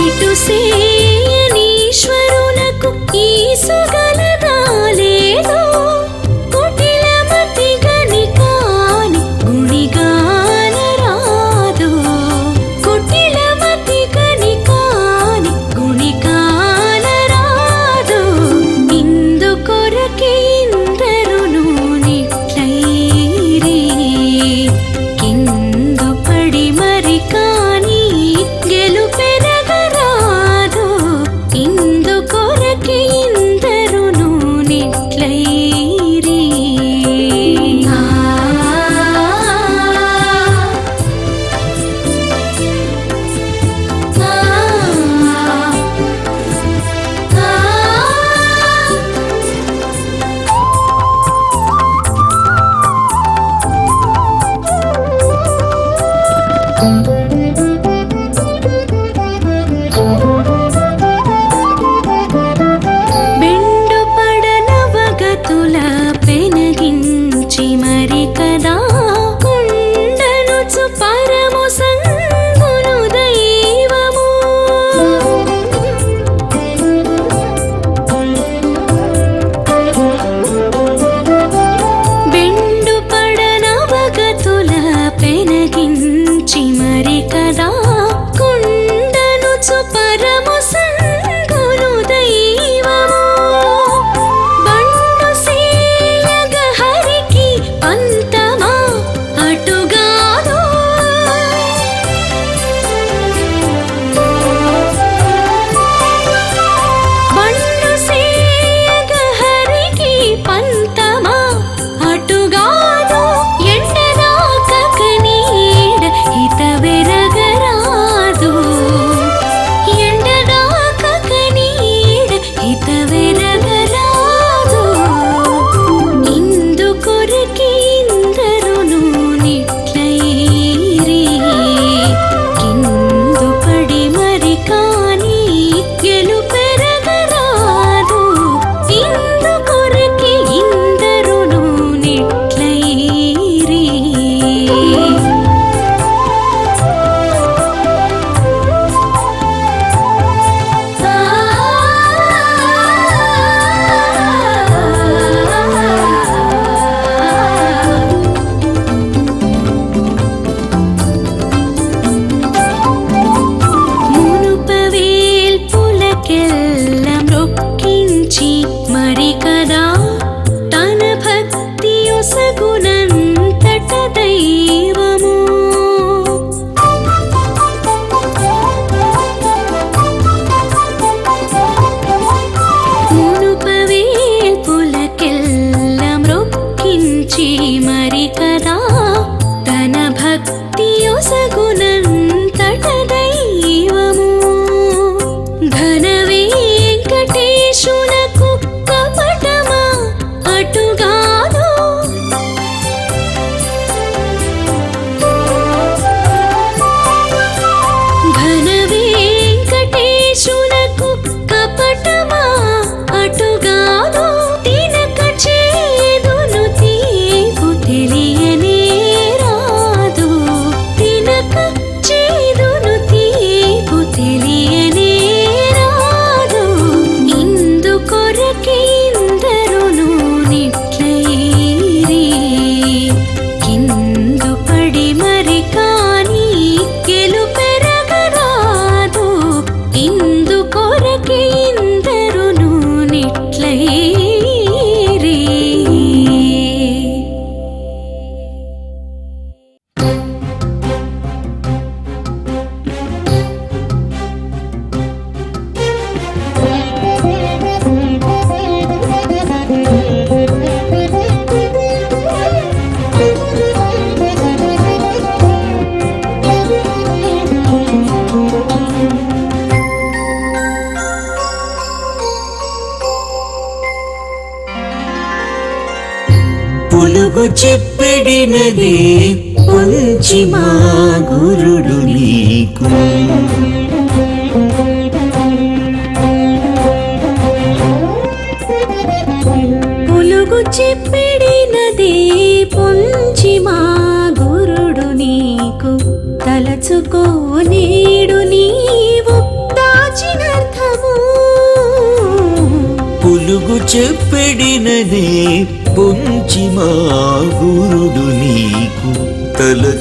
ఇటు సేయనీశ్వరునకు ఈసుగలదా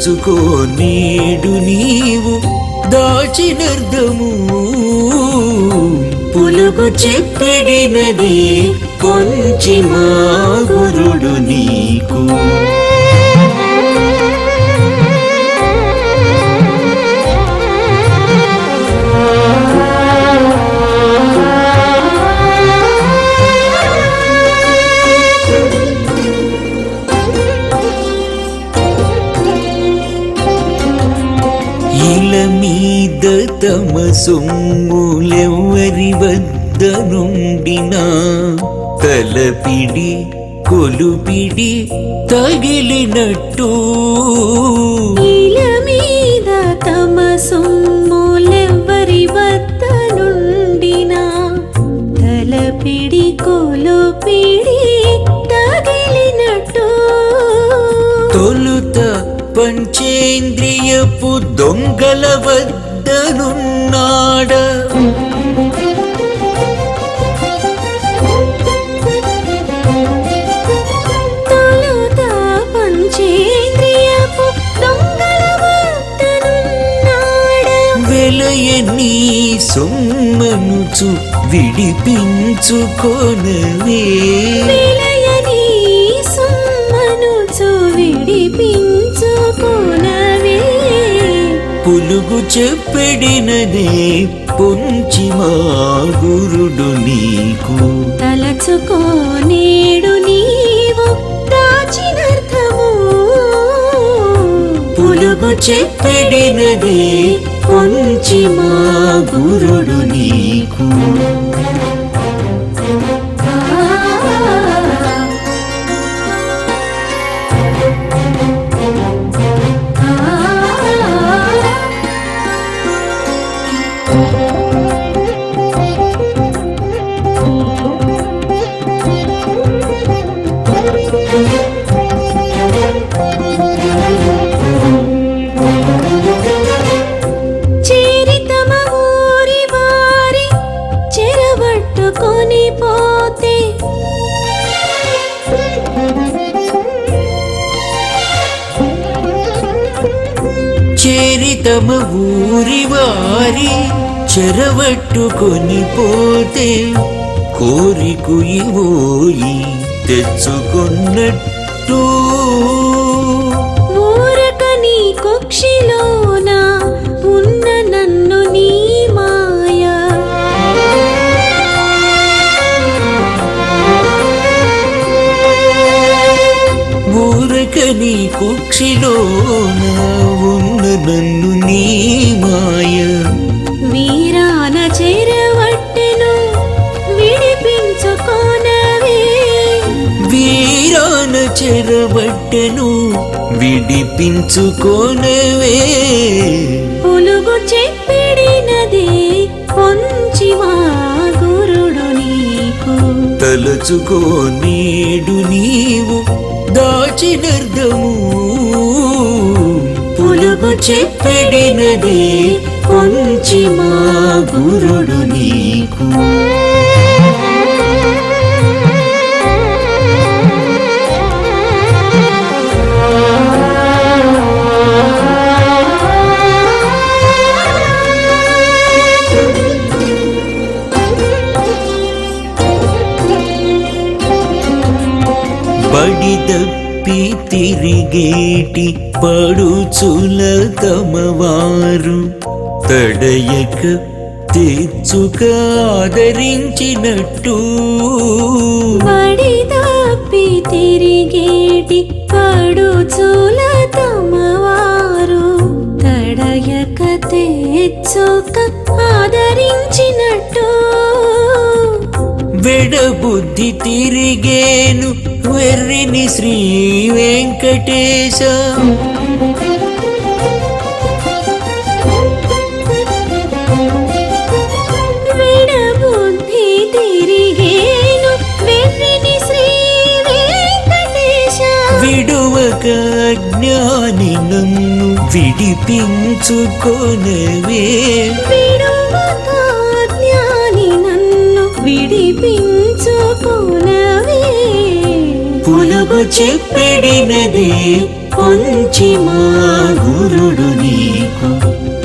దాచుకో నీడు నీవు దాచినర్ధము పులుగు చెప్పిడినదే పంచేంద్రియపు దొంగల వద్దనున్నాడ. నీ సొమ్మనుచు విడిపించుకొనవే. చెప్పెడినదే పొంచి మా గురుడు నీకు. తలచుకో నేడు నీవు దాచినర్థము. పులుగు చెప్పెడినదే పొంచి మా గురుడు నీకు. తమ ఊరి వారి చెరవట్టుకొని పోతే కోరికు ఇవోయి తెచ్చుకున్నట్టు. కుక్షిలో ఉన్న నన్ను చెరబట్టెను విడిపించుకోనవే. పులుగు చెప్పిడినది కొంచి మా గురుడు నీకు. తలుచుకో నీడు నీవు దాచినర్ధము పులుగు చెప్పడినది కొంచి మా గురుడు నీకు. బడిదప్పి తిరిగేటి పడుచుల తమవారు తడయక తెచ్చుక ఆదరించినట్టు. బడి తప్పి తిరిగేటి పడుచుల తమవారు తడయక తెచ్చుక ఆదరించినట్టు. వెడబుద్ధి తిరిగేను వెర్రిని శ్రీ వెంకటేశ. విడువక జ్ఞాని నన్ను విడిపించుకొనవే. విడిపించుకొనవే. చెప్పిడినది కొంచి మా గురుడు నీకు.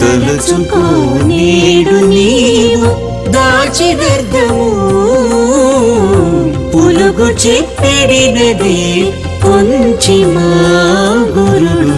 తలుచుకో నేడు నీవు దాచినర్ధము పులుగు చెప్పిడినది కొంచి మా గురుడు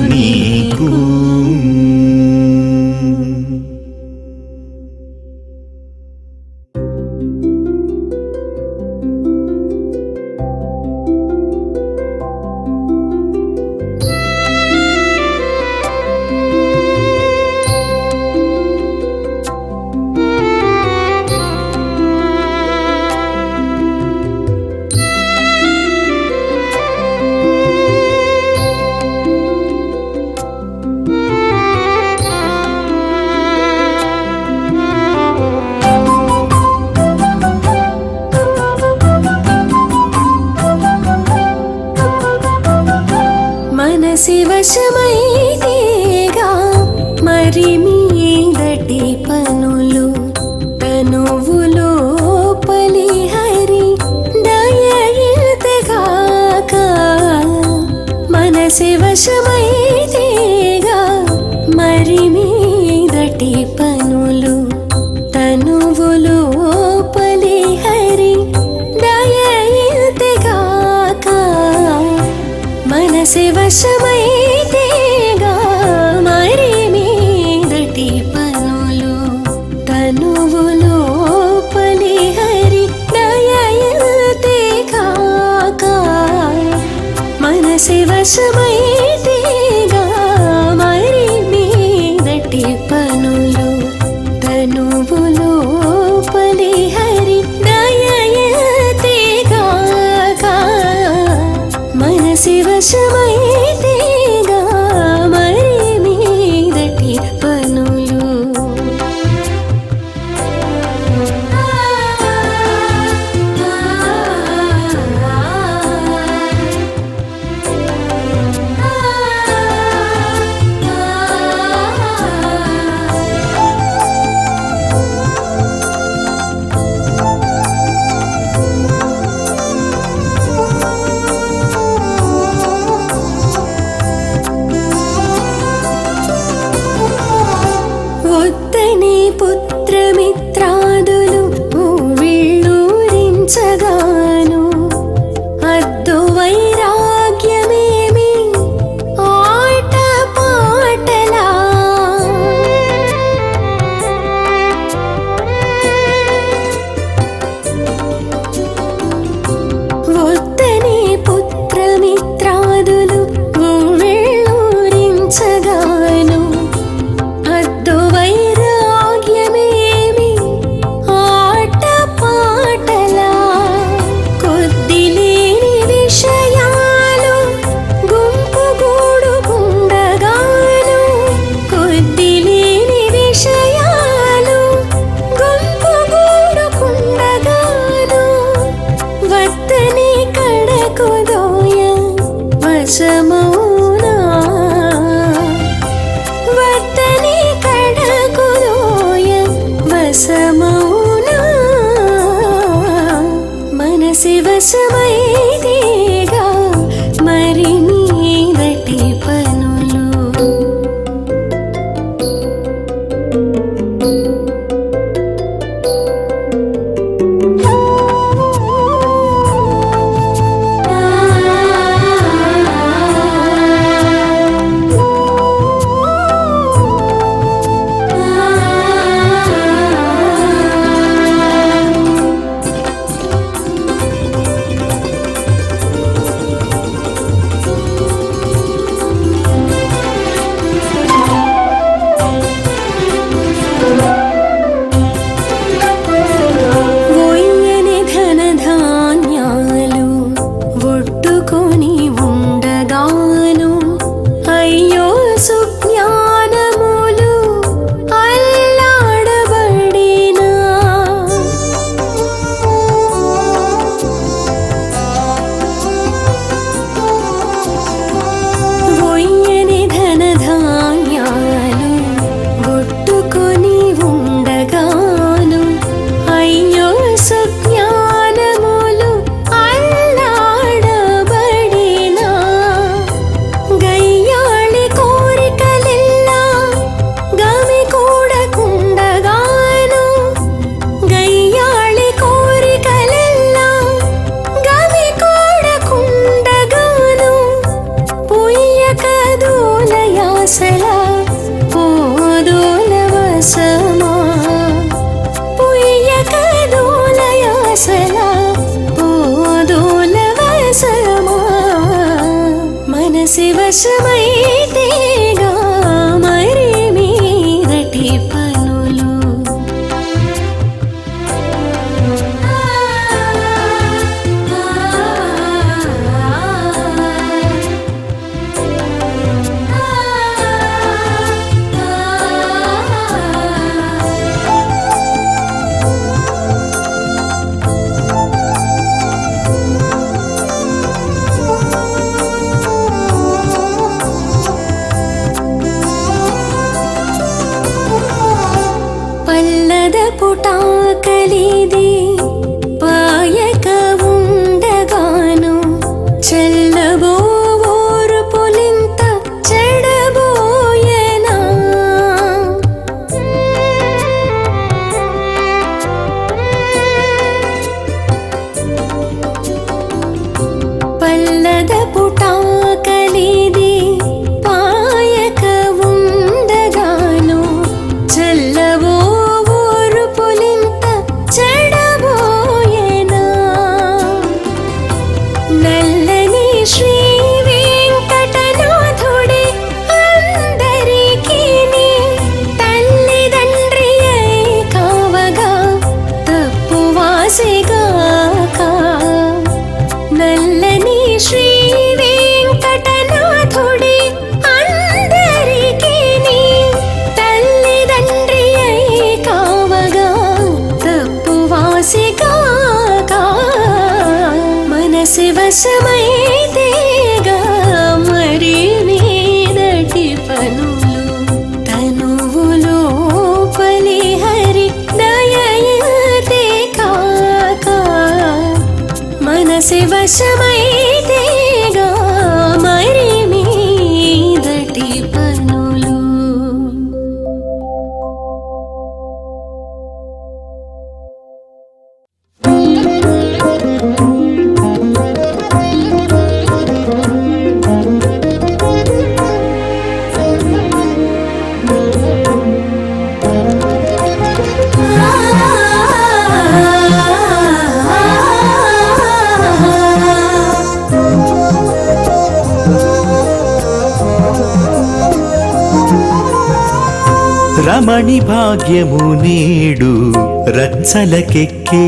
చలకెక్కే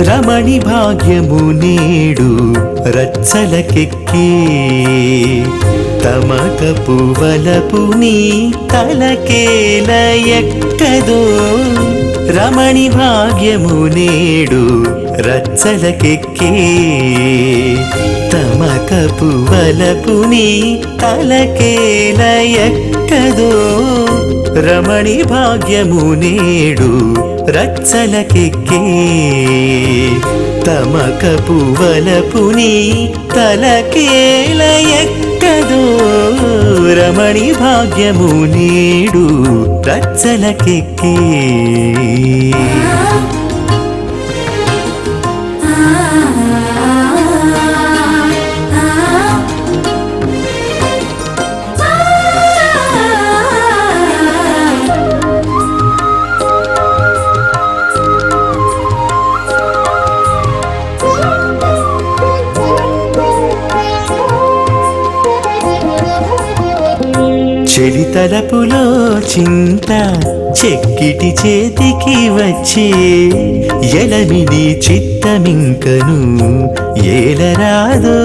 రమణి భాగ్యము నేడు రచ్చలకెక్కే. తమక పువ్వలపు నీ తలకేల ఎక్కదో రమణి భాగ్యము నేడు రచ్చలకెక్కే. తమకపు వలపుని తలకేలయక్కదో రమణి భాగ్యము నేడు రచ్చలకెక్కే. తమకపు వలపుని తలకేలయక్కదో రమణి భాగ్యము నేడు రచ్చలకెక్కే. తలపులో చింత చెక్కిటి చేతికి వచ్చే ఎలమిని చిత్తమింకను ఏలరాదో.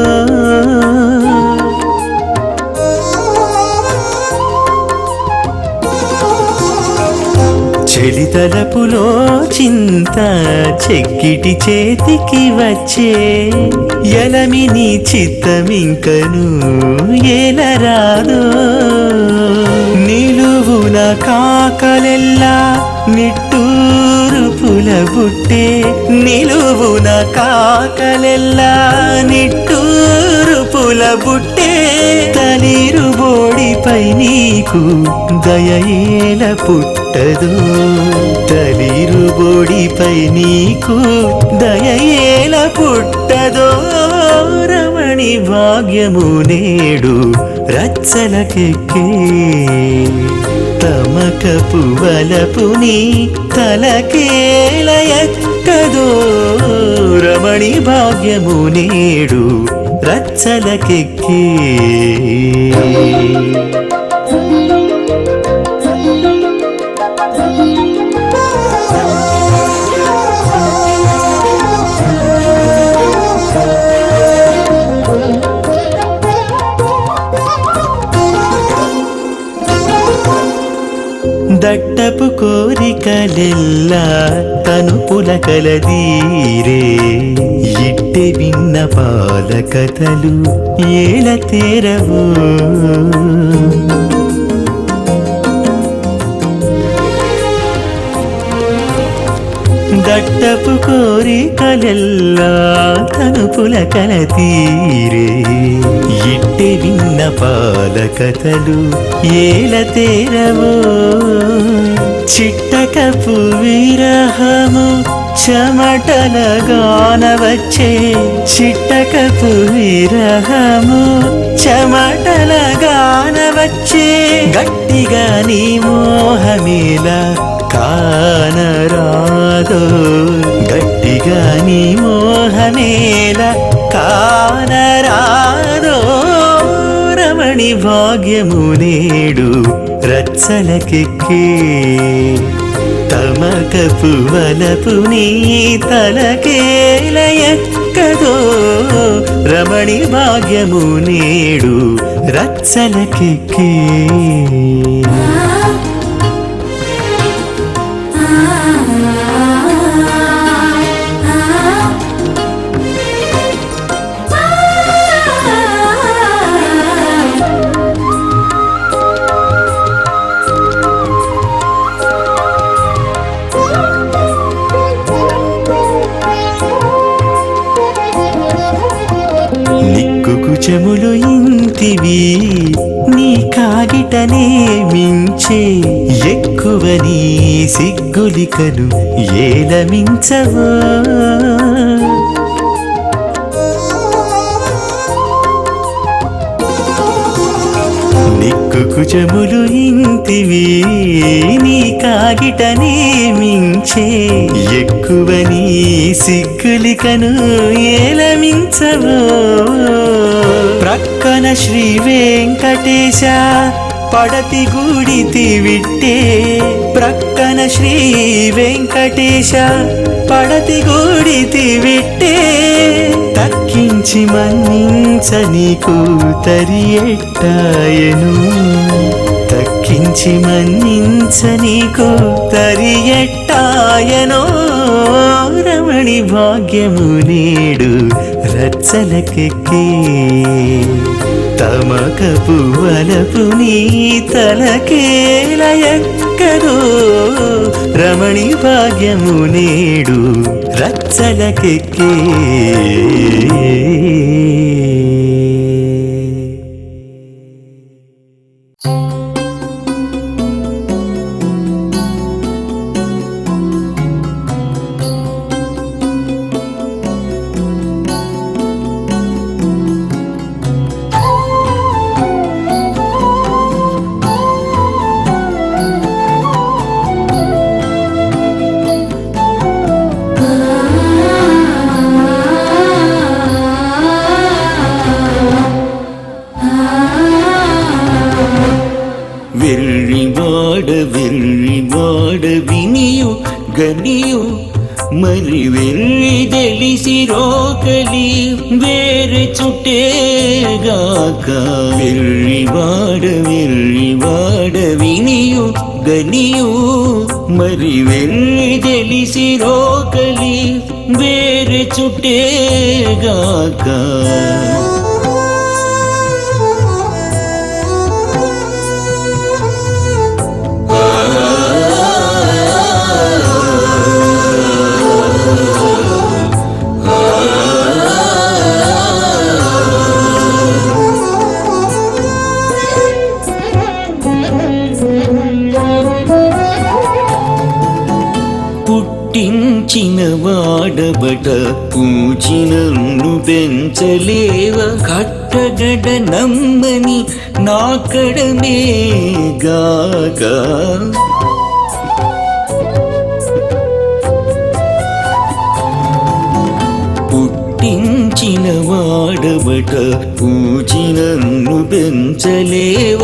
చెలి తలపులో చింత చెక్కిటి చేతికి వచ్చే ఎలమిని చిత్తమింకను ఏలరాదో. నిలువున కాకలెల్లా నిట్టూరుపుల బుట్టే నిలువున కాకలెల్లా నిట్టూరుపుల బుట్టే తలీరు బోడిపై నీకు దయయేల పుట్టదు. తలీరు బోడిపై నీకు దయయేల పుట్టదో. రమణి భాగ్యము నేడు రచ్చలకెక్కే. తమకపు వలపుని తలకేలయక్కదో రమణి భాగ్యము నేడు రచ్చలకెక్కి. దట్టపు కోరికలెల్లా తను పులకలదీరే ఇట్టే విన్న పాల కథలు ఏల తేరవు. దట్టపు కోరికలెల్లా కల తీరే. ఇట్టే విన్న పాల కథలు ఏల తేరవో. చిట్టకపు విరహము చెమటల గానవచ్చే చిట్టకపు విరహము. చెమటల గానవచ్చే గట్టిగా నీ మోహమేలా కానరాదో. గట్టిగా నీ మోహమేల కానరాదో. రమణి భాగ్యము నేడు రచ్చలకెక్కే తమకపు వలపు నీ తలకేలయక్కదో రమణి భాగ్యము నేడు రచ్చలకెక్కే ఇంతివి నీ కాగిటనే మించే ఎక్కువ నీ సిగ్గులికను ఏలమించవో నిక్కుకు ఇంతివి నీ కాగిటనే మించే. ఎక్కువ నీ సిగ్గులికను ఏలమించవో. ప్రక్కన శ్రీ వెంకటేశ పడతి గుడితి విట్టే ప్రక్కన శ్రీ వెంకటేశ పడతి గుడితి విట్టే తక్కించి మన్నించని కూతరి ఎట్టాయను? తక్కించి మన్నించని కూతరి తరి ఎట్టాయనో? రమణి భాగ్యము నేడు రచ్చలకెక్కే. తమకపు వలపు నీ తలకేలయక్కదో రమణి భాగ్యము నేడు రచ్చలకెక్కే. రోకలి వేరు చుట్టేగాక. వెర్రివాడ వెర్రివాడ వినియు గనియు. మరి వెళ్ళి తెలిసి రోకలి వేరు చుట్టేగాక. వాడబట పూచినన్ను పెంచలేవ? కట్టగడ నమ్మని నాకడమే గాక. పుట్టించిన వాడబట పూచినన్ను పెంచలేవ?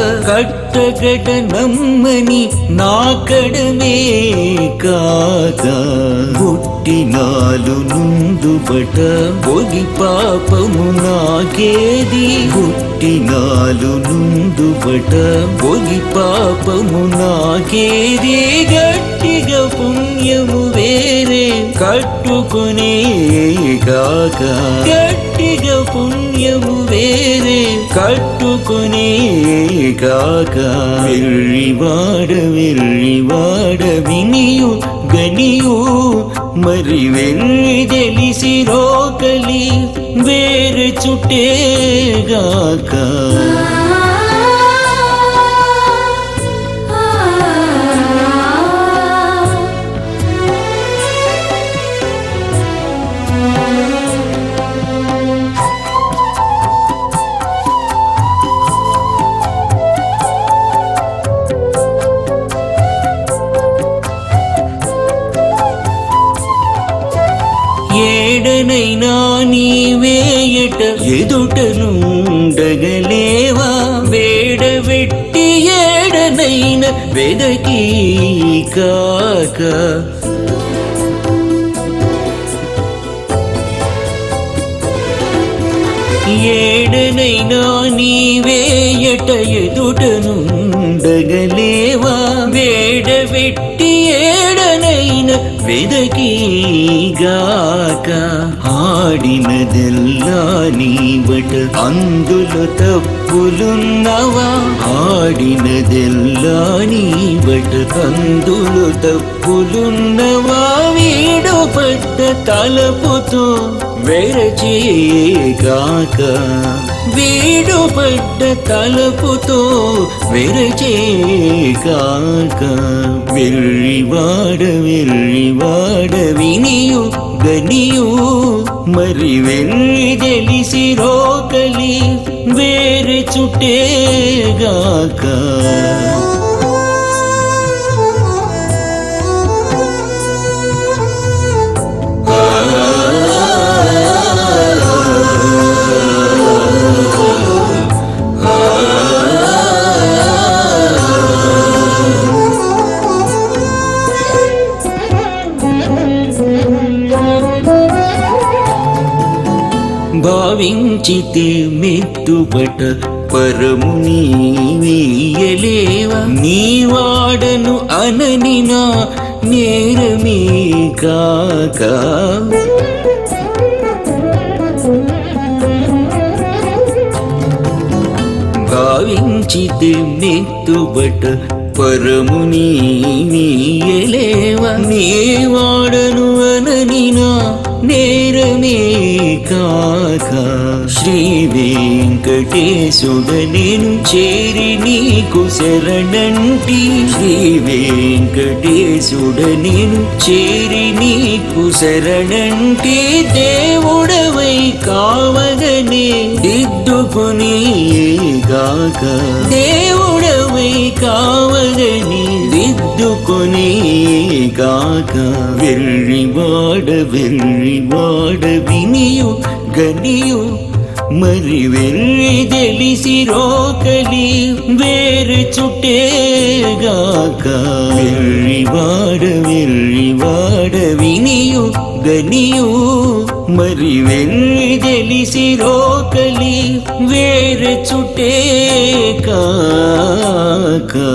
కట్టగట నమ్మని నాకడమే కాక పుట్టినాలు నుండుబట పొగి పాపము నాకేది? పుట్టినాలు నుండుబట పొగి పాపము నాకేది? గట్టిగా పుణ్యము వేరే కట్టుకునే కాక గట్టిగా పుణ్యము వేరే కట్టుకునే కాక వెర్రివాడ వెర్రివాడ వినియు గనియు మరి వెర్రి తెలిసి రోకలి వేరే చుట్టేగాక. ఏడనైనా నీవేయట ఎదుటనుండగలేవా? వేడబెట్టి ఏడనైన వెదకి కాక. ఏడనైనా నీవేయట ఎదుటనుండగలేవా? వెదకీగాక ఆడినదెల్లా నీవట అందులో తప్పులున్నవా? ఆడినదెల్లా నీవట అందులో తప్పులున్నవా? వీడు పట్ట తలపుతో వెరచేగాక వీడు పడ్డ తలపుతో వెరచేగాక వెర్రివాడ వెర్రివాడ వినియు గనియు మరి వెర్రి తెలిసి రోకలి వేరే చుట్టేగాక మెత్తుబట మెత్తుపట పరము నీ వాడను అననిన నేరమే కాక. భావించితే మెత్తుబట పరము నీ వాడను అననినా నేరమే కాక శ్రీ వెంకటేశుడ నేను చేరి నీకు శరణంటి. శ్రీ వెంకటేశుడ నేను చేరి నీకు శరణంటి. దేవుడవై కావగనే దిద్దుకుని గాక. దేవుడు కావగని దిద్దుకొని గాక వెళ్ళివాడ వెళ్ళివాడ వినియు గనియు మరి వెళ్ళి తెలిసి రోకలి వేరు చుట్టేగాక వెళ్ళివాడ వెళ్ళివాడ వినియు గనియు మరి వెళ్ళి తెలిసి రోకలి వేరే చుటే కాకా.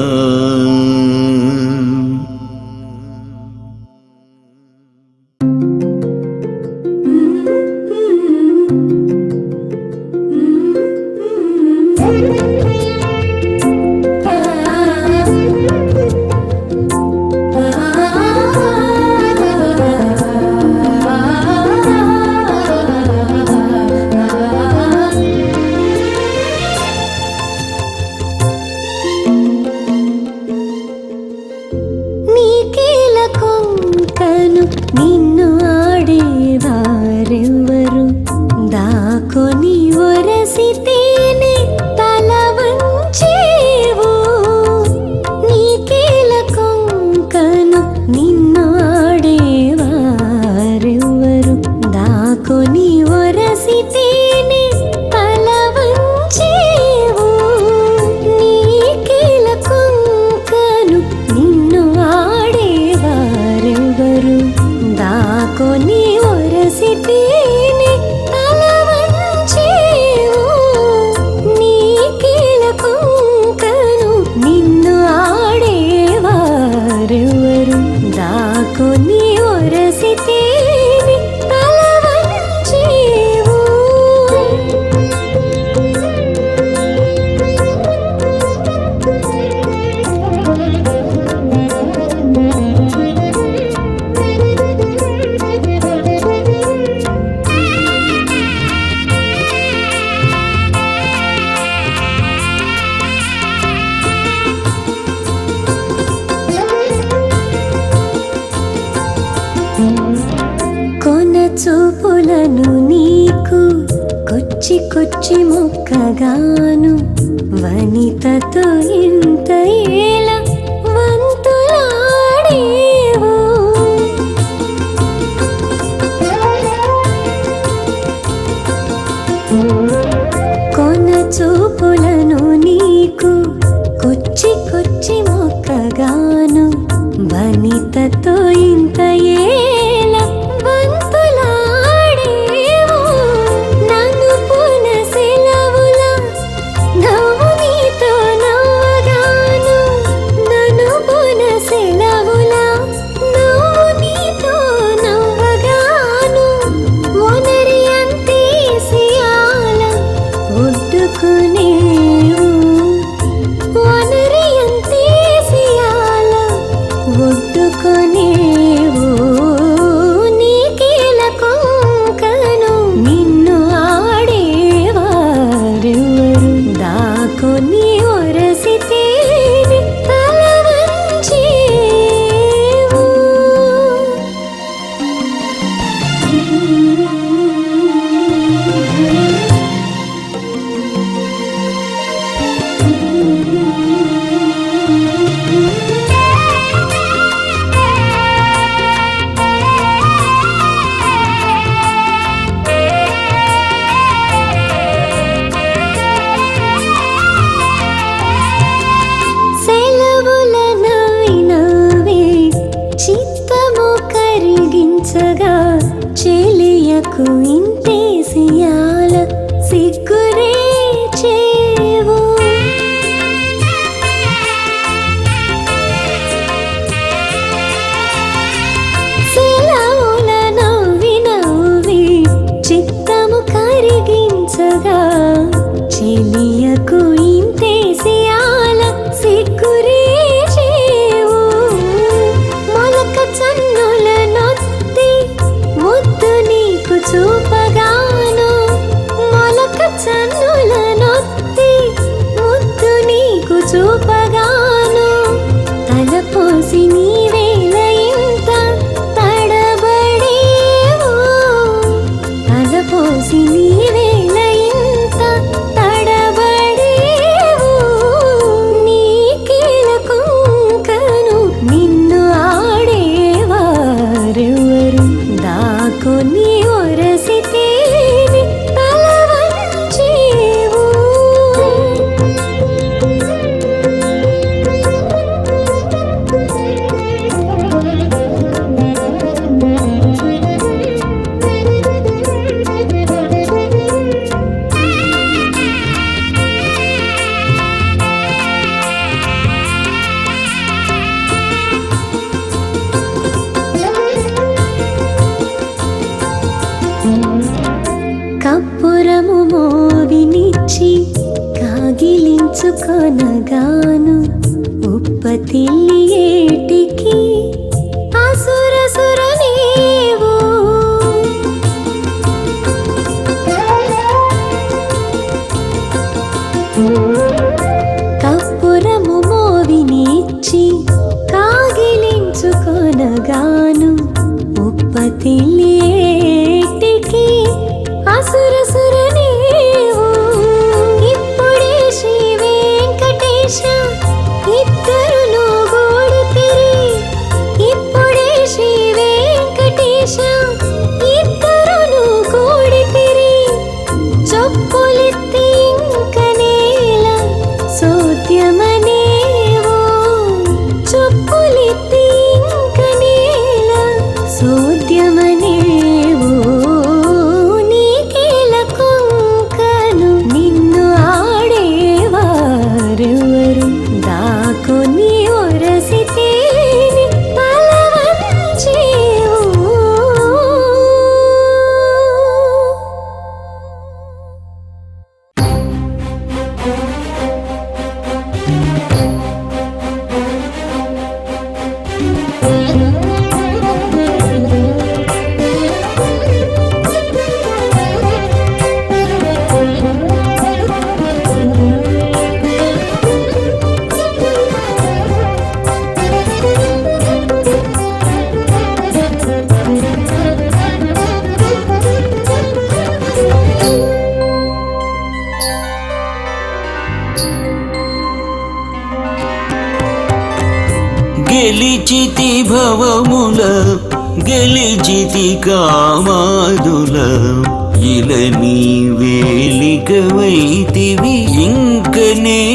Música మోవినిచ్చి కాగిలించుకొనగాను ఉప్పతిల్లి ఏటికి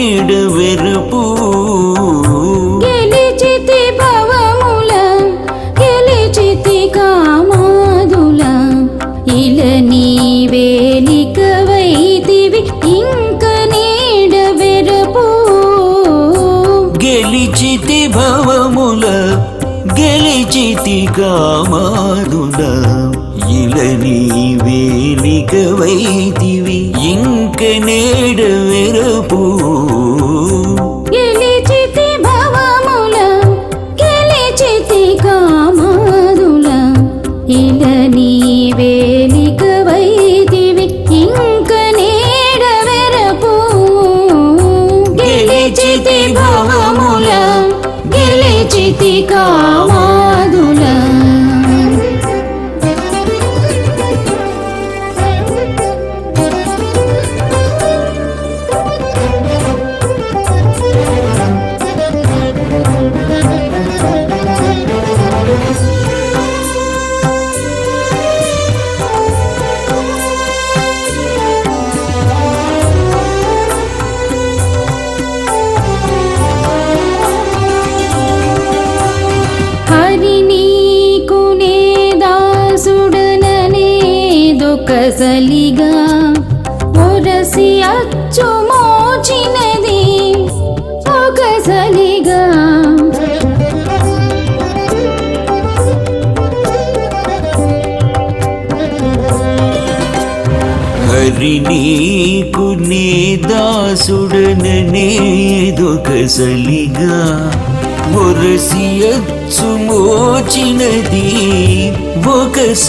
నేడు వెరుపు. గెలిచితి భవముల గెలిచితి కామాదుల. ఇల నీవేలికవైతివి ఇంక నీడ వెరుపు. గెలిచితి భవముల గెలిచితి కామాదుల. ఇల నీవేలికవైతివి ఇంక నేడు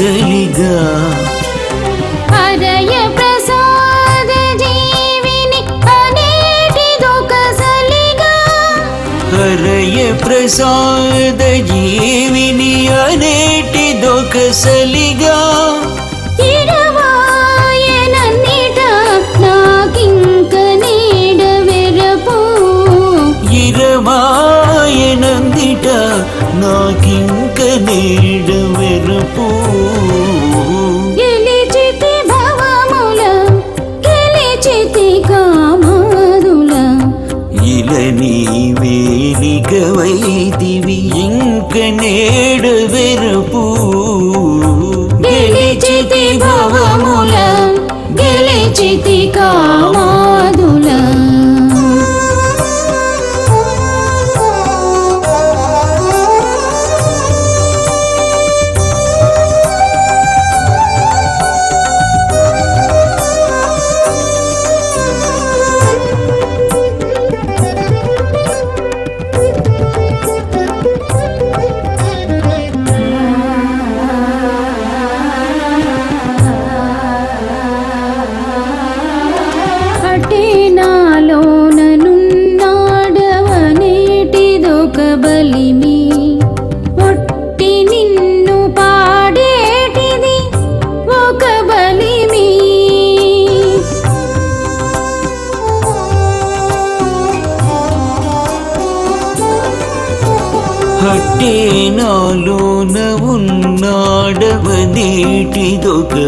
వెసలిగా అరయ ప్రసాద జీవిని అనేటిదొక సలిగా. అరయ సలిగా.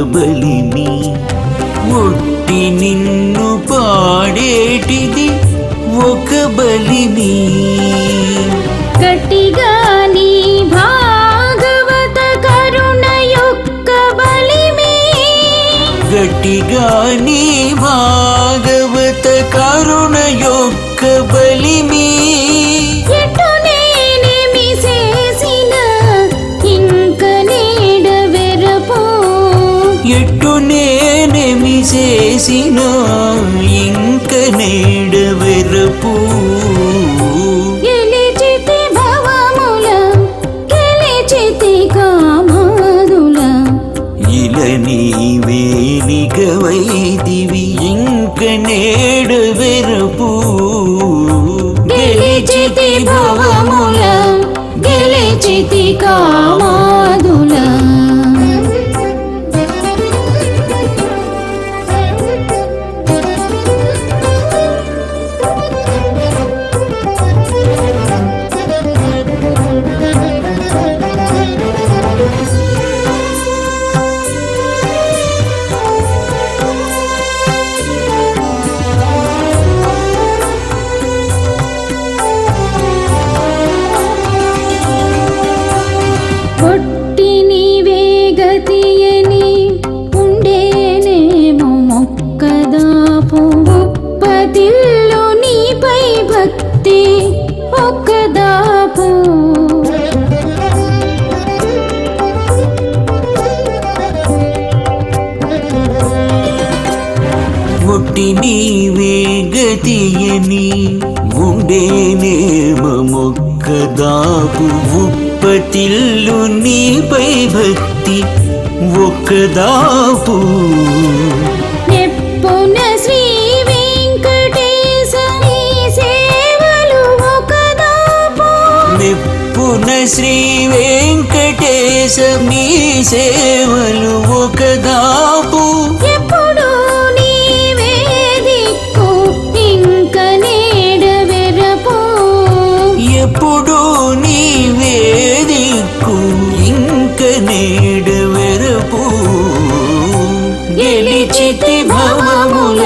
Мы. ఎట్టు నేనేమి చేసిన ఇంకనే చితి భవముల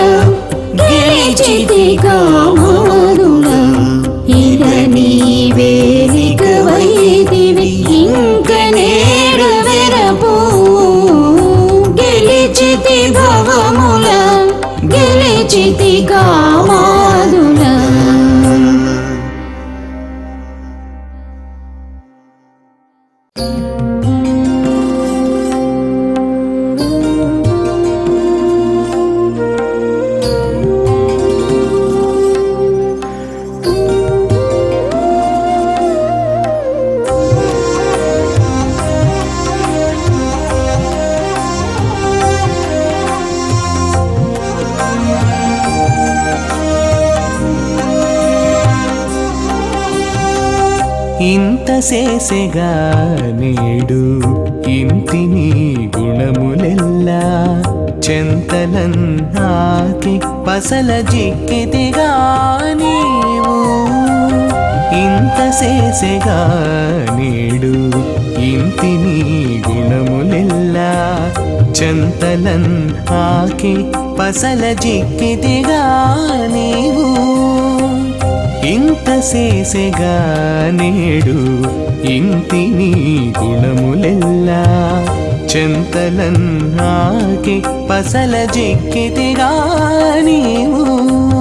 పసల జిక్కితిగా నీవు. ఇంత చేసెగా నేడు ఇంతి నీ గుణములెల్లా. చెంతలన్నాకి పసల జిక్కితిగా నీవు.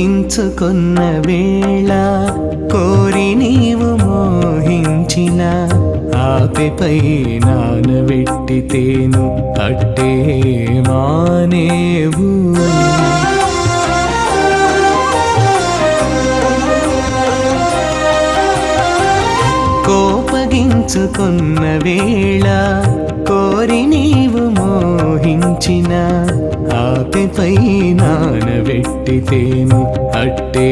కోపగించుకున్న వేళ కోరి నీవు మోహించిన ఆపెపై నానబెట్టితేను అట్టే మానేవు. కోపగించుకున్న వేళ కోరి నీవు మోహించిన ఆపెపై నానబెట్టితేను అట్టే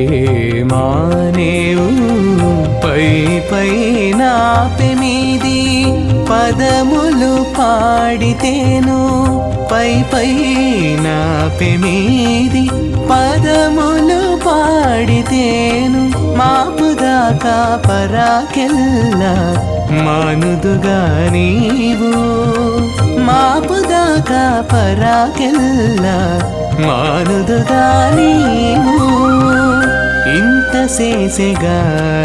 మానేవు. పై పై నాపె మీది పదములు పాడితేను. పై పై నాపె మీది పదములు పాడితేను. మాపుదాకా పరాకెల్లా మానుదుగా నీవు మాపుదాకా పరాకెల్లా. మానుదుగా నీవు ఇంత చేసెగా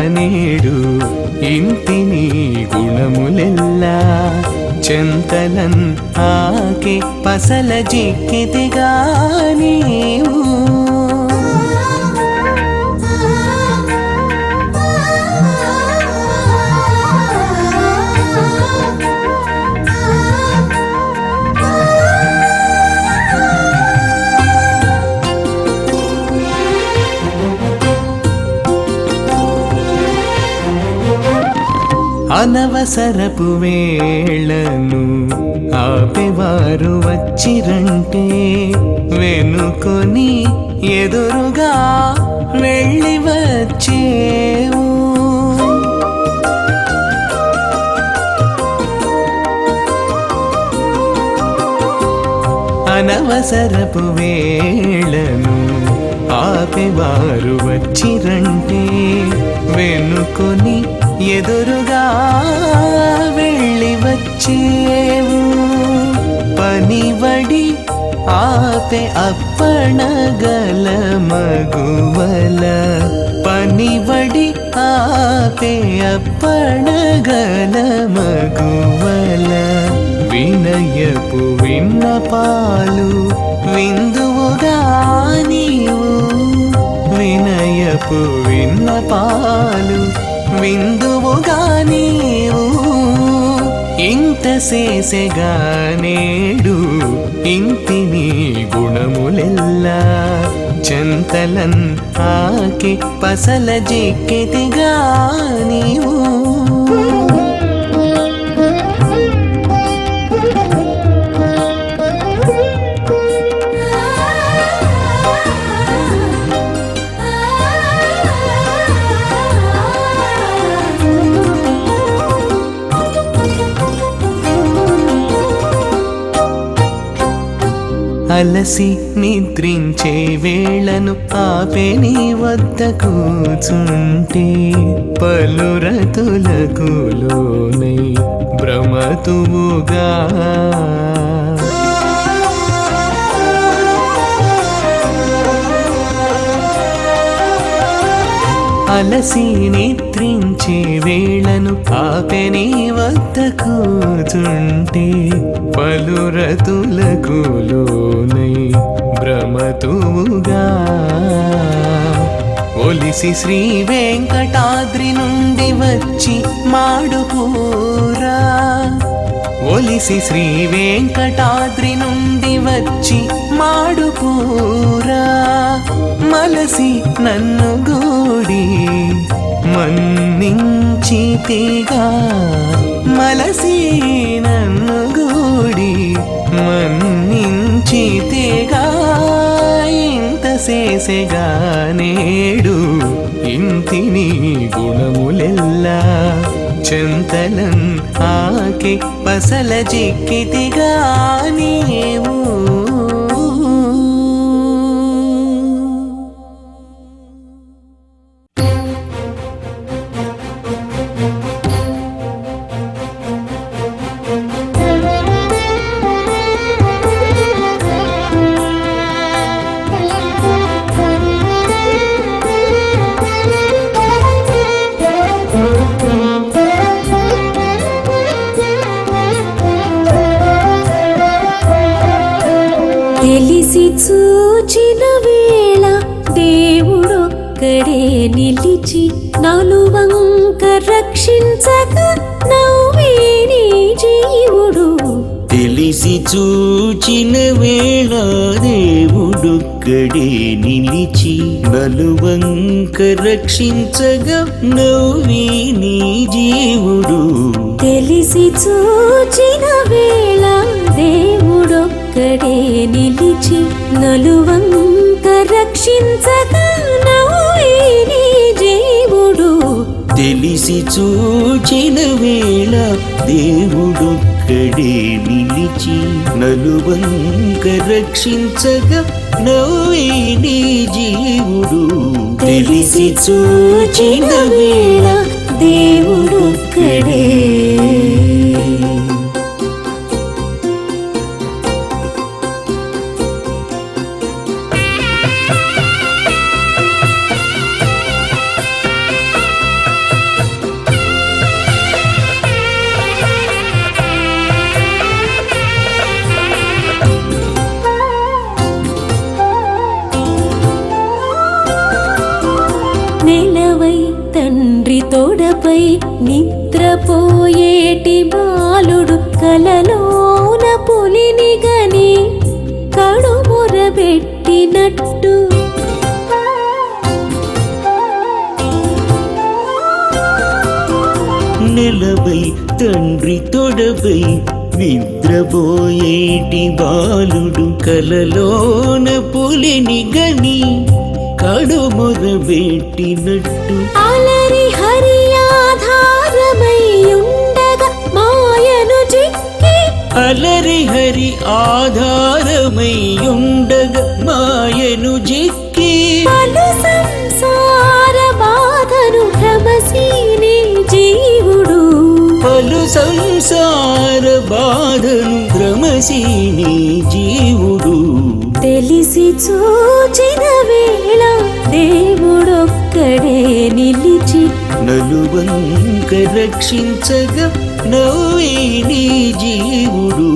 నేడు ఇంటిని గుణములెల్లా. చెంతలన్ ఆకి పసల జిక్కితిగా నీవు అనవసరపు వేళను ఆపేవారు వచ్చిరంటే వెనుకొని ఎదురుగా వెళ్ళి వచ్చేవు. అనవసరపు వేళను ఆపేవారు వచ్చిరంటే వెనుకొని ఎదురుగా వెళ్ళి వచ్చేవు. పనివడి ఆపే అప్పణగల మగువల. పనివడి ఆపే అప్పణగల మగువల. వినయపు విన్నపాలు విందువుగా నీవు. వినయపు విన్నపాలు విందువుగా నీవు ఇంత చేసెగా నేడు ఇంతి నీ గుణములెల్లా చెంతలన్ ఆకి పసల జిక్కితిగా నీవు. అలసి నిద్రించే వేళను ఆపే నీ వద్ద కూచుంటే పలురతులకు లోనై భ్రమతువుగా. అలసి నిద్రించే వేళను పాపెని నీ వద్ద కూచుంటే పలురతులకు లోనై భ్రమతువుగా. ఒలిసి శ్రీ వెంకటాద్రి నుండి వచ్చి మాడుకూరా ఒలిసి శ్రీ వెంకటాద్రి నుండి వచ్చి మాడుకూరా మలసి నన్ను గూడి మన్నించితిగా మలసి నన్ను గూడి మన్నించితిగా ఇంత చేసేగా నేడు ఇంతిని గుణములెల్లా చెంతలం ఆకి పసల చిక్కితిగా నీవు తెలిసి చూచిన వేళ దేవుడుక్కడే నిలిచి నలువంక రక్షించగా నవ్వి నీ జీవుడు. తెలిసి చూచిన వేళ దేవుడొక్కడే నిలిచి నలువంక రక్షించగా నవ్వేని జీవుడు. తెలిసి చూచిన వేళ అక్కడే నిలిచి నలువంక రక్షించగా నవ్వే నీ జీవుడు. తెలిసి చూచిన వేళ దేవుడొక్కడే కడే నిద్రపోయేటి బాలుడు కలలోన పులిని గని కడుమురబెట్టినట్టు. నెలపై తండ్రి తొడపై నిద్రపోయేటి బాలుడు కలలోన పులిని గని కడుమొరబెట్టినట్టు. అలరి ఉండగ మాయను జిక్కి. పలు సంసార బాధను భ్రమసీని జీవుడు. పలు సంసార బాధను భ్రమసీని జీవుడు. తెలిసి చూచిన వేళ నిలిచి నలువంక రక్షించగా నవ్వే నీ జీవుడు.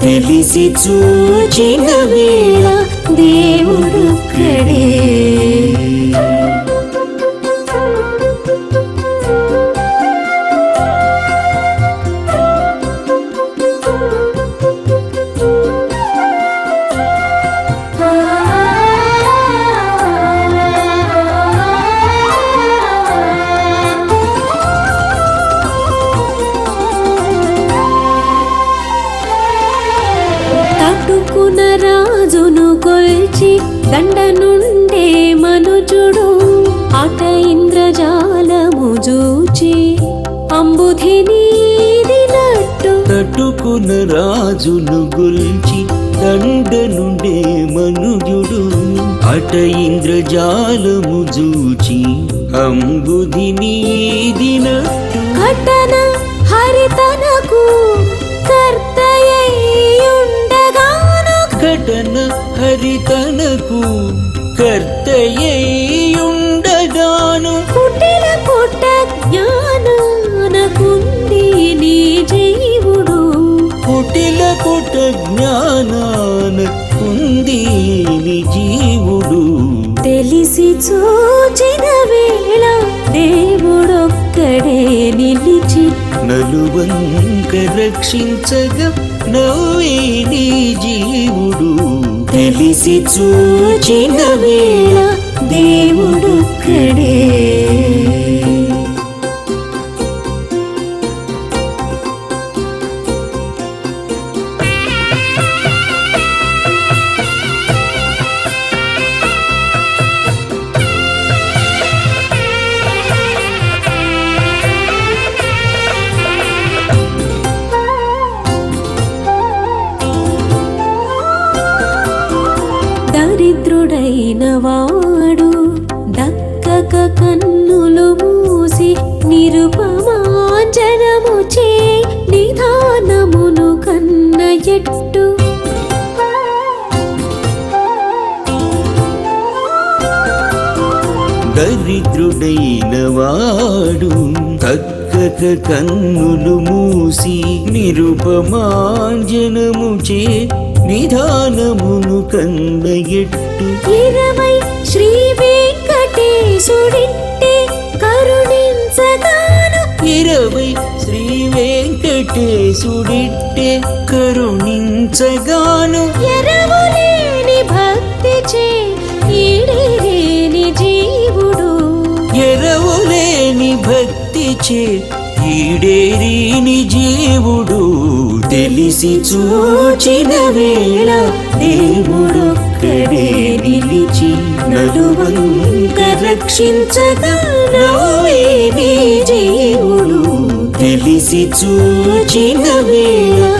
తెలిసి చూచిన వేళ దేవుడు కడే. కరితనకు కర్తయ్యుండగాను? కుటిల కొట్ట జ్ఞానానకుంది నీ జీవుడు. కుటిల కొట్ట జ్ఞానానకుంది నీ జీవుడు. తెలిసి చూచిన వేళ దేవుడొక్కడే నిలిచి నలువంక రక్షించగా నవ్వే నీ జీవుడు. కలిసి చూచిన వేళ దేవ అయిన దేవుడు దేవుడొక్కడే నిలిచి నలువంక రక్షించగా జయుడు తెలిసి చూచిన వేళ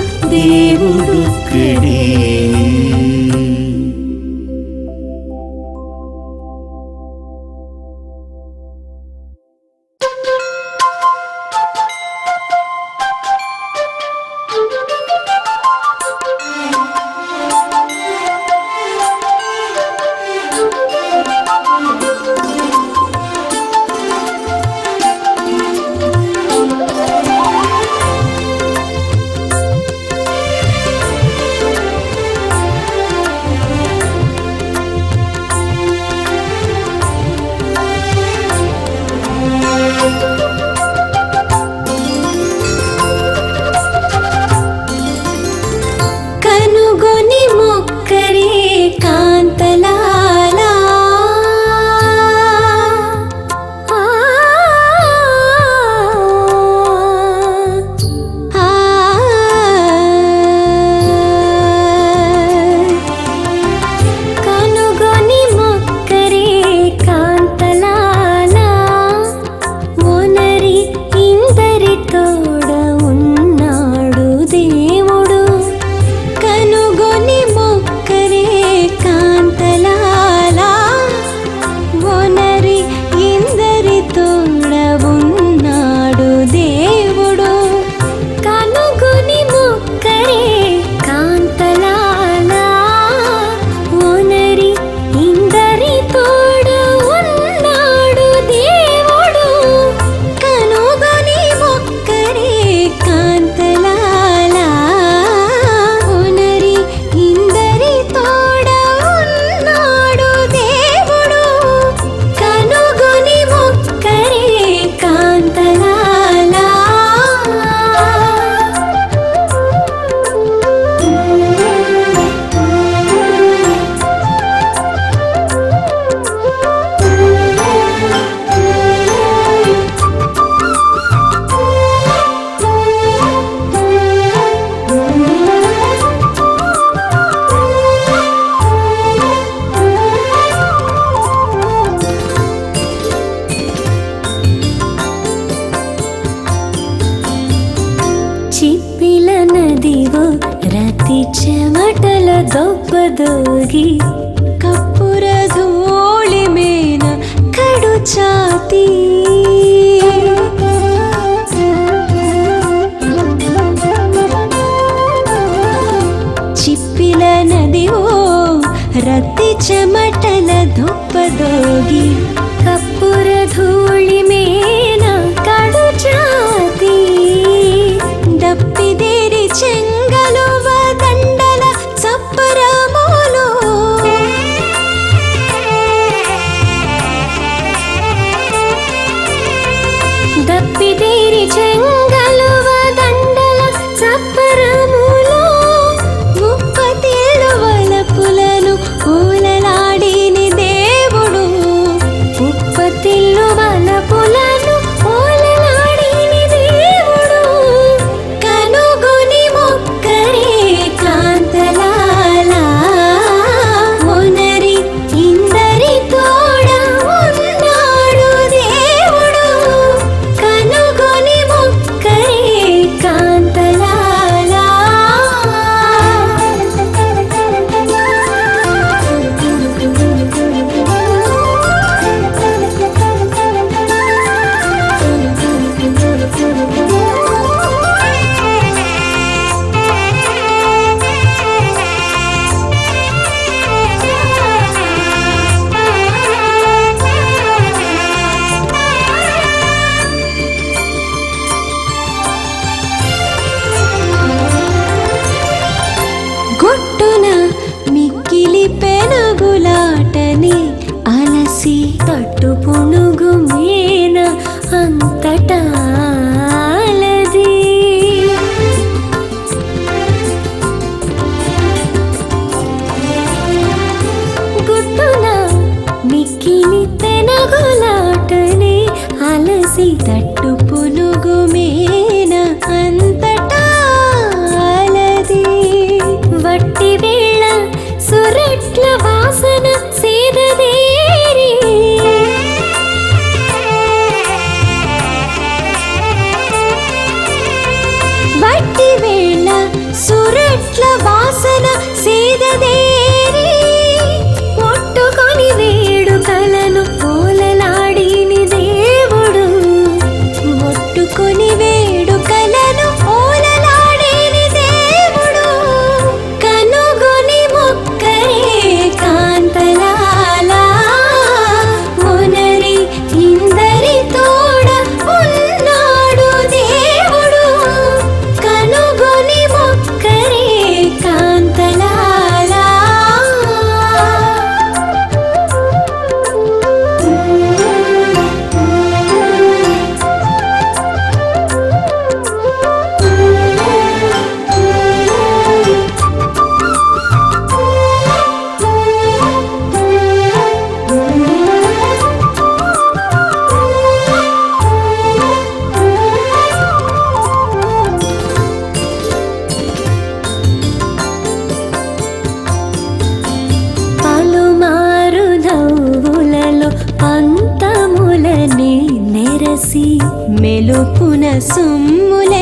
మెలుపున సొమ్ముల